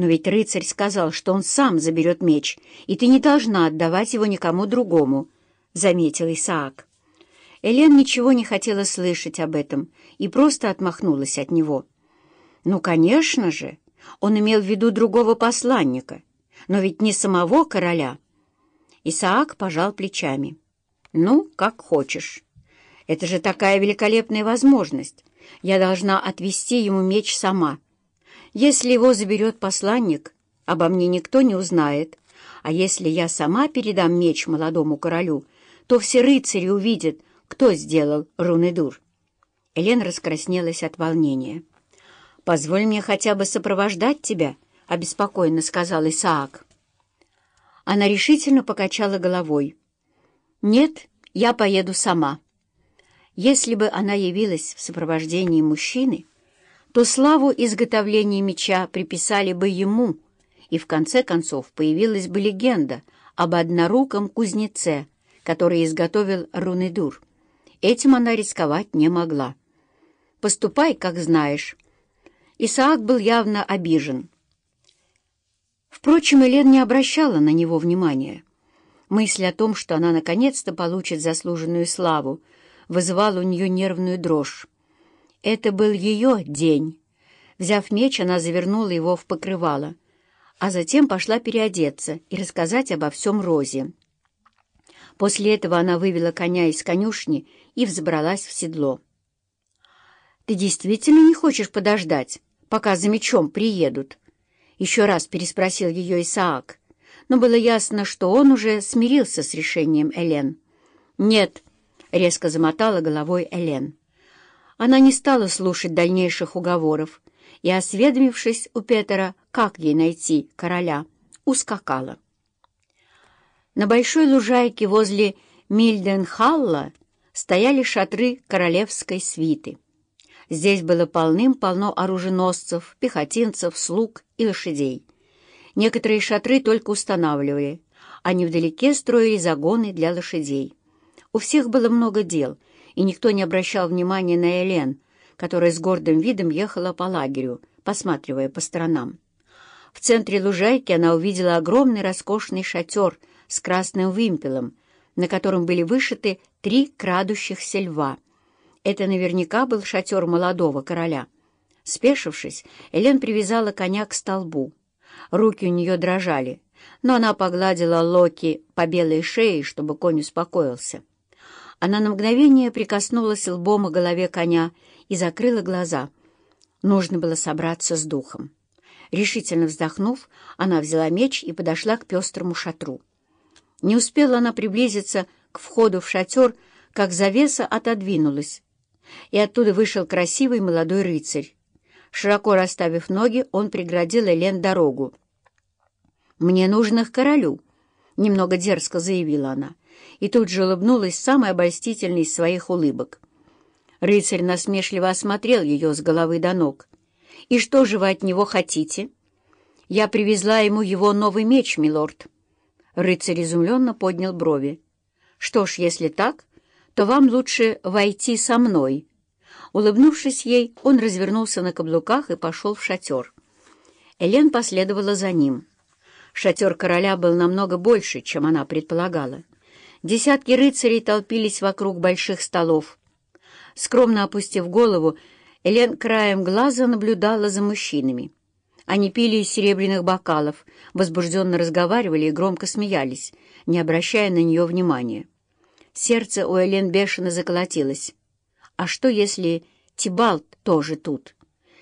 «Но ведь рыцарь сказал, что он сам заберет меч, и ты не должна отдавать его никому другому», — заметил Исаак. Элен ничего не хотела слышать об этом и просто отмахнулась от него. «Ну, конечно же, он имел в виду другого посланника, но ведь не самого короля». Исаак пожал плечами. «Ну, как хочешь. Это же такая великолепная возможность. Я должна отвести ему меч сама. Если его заберет посланник, обо мне никто не узнает, а если я сама передам меч молодому королю, то все рыцари увидят, кто сделал Рунедур. Элен раскраснелась от волнения. «Позволь мне хотя бы сопровождать тебя», — обеспокоенно сказал Исаак. Она решительно покачала головой. «Нет, я поеду сама». Если бы она явилась в сопровождении мужчины, то славу изготовления меча приписали бы ему, и в конце концов появилась бы легенда об одноруком кузнеце, который изготовил Рунедур. Этим она рисковать не могла. «Поступай, как знаешь». Исаак был явно обижен. Впрочем, Элен не обращала на него внимания. Мысль о том, что она наконец-то получит заслуженную славу, вызывала у нее нервную дрожь. Это был ее день. Взяв меч, она завернула его в покрывало, а затем пошла переодеться и рассказать обо всем Розе. После этого она вывела коня из конюшни и взобралась в седло. «Ты действительно не хочешь подождать, пока за мечом приедут?» Еще раз переспросил ее Исаак, но было ясно, что он уже смирился с решением Элен. «Нет», — резко замотала головой Элен. Она не стала слушать дальнейших уговоров и, осведомившись у Петера, как ей найти короля, ускакала. На большой лужайке возле Мильденхалла стояли шатры королевской свиты. Здесь было полным-полно оруженосцев, пехотинцев, слуг и лошадей. Некоторые шатры только устанавливали, а невдалеке строили загоны для лошадей. У всех было много дел, и никто не обращал внимания на Элен, которая с гордым видом ехала по лагерю, посматривая по сторонам. В центре лужайки она увидела огромный роскошный шатер с красным вымпелом, на котором были вышиты три крадущихся льва — это наверняка был шатер молодого короля. Спешившись, Элен привязала коня к столбу. Руки у нее дрожали, но она погладила Локи по белой шее, чтобы конь успокоился. Она на мгновение прикоснулась лбом к голове коня и закрыла глаза. Нужно было собраться с духом. Решительно вздохнув, она взяла меч и подошла к пестрому шатру. Не успела она приблизиться к входу в шатер, как завеса отодвинулась, и оттуда вышел красивый молодой рыцарь. Широко расставив ноги, он преградил Элен дорогу. «Мне нужно к королю», — немного дерзко заявила она, и тут же улыбнулась самой обольстительной из своих улыбок. Рыцарь насмешливо осмотрел ее с головы до ног. «И что же вы от него хотите?» «Я привезла ему его новый меч, милорд». Рыцарь изумленно поднял брови. «Что ж, если так, то вам лучше войти со мной». Улыбнувшись ей, он развернулся на каблуках и пошел в шатер. Элен последовала за ним. Шатер короля был намного больше, чем она предполагала. Десятки рыцарей толпились вокруг больших столов. Скромно опустив голову, Элен краем глаза наблюдала за мужчинами. Они пили из серебряных бокалов, возбужденно разговаривали и громко смеялись, не обращая на нее внимания. Сердце у Элен бешено заколотилось. А что, если Тибалт тоже тут?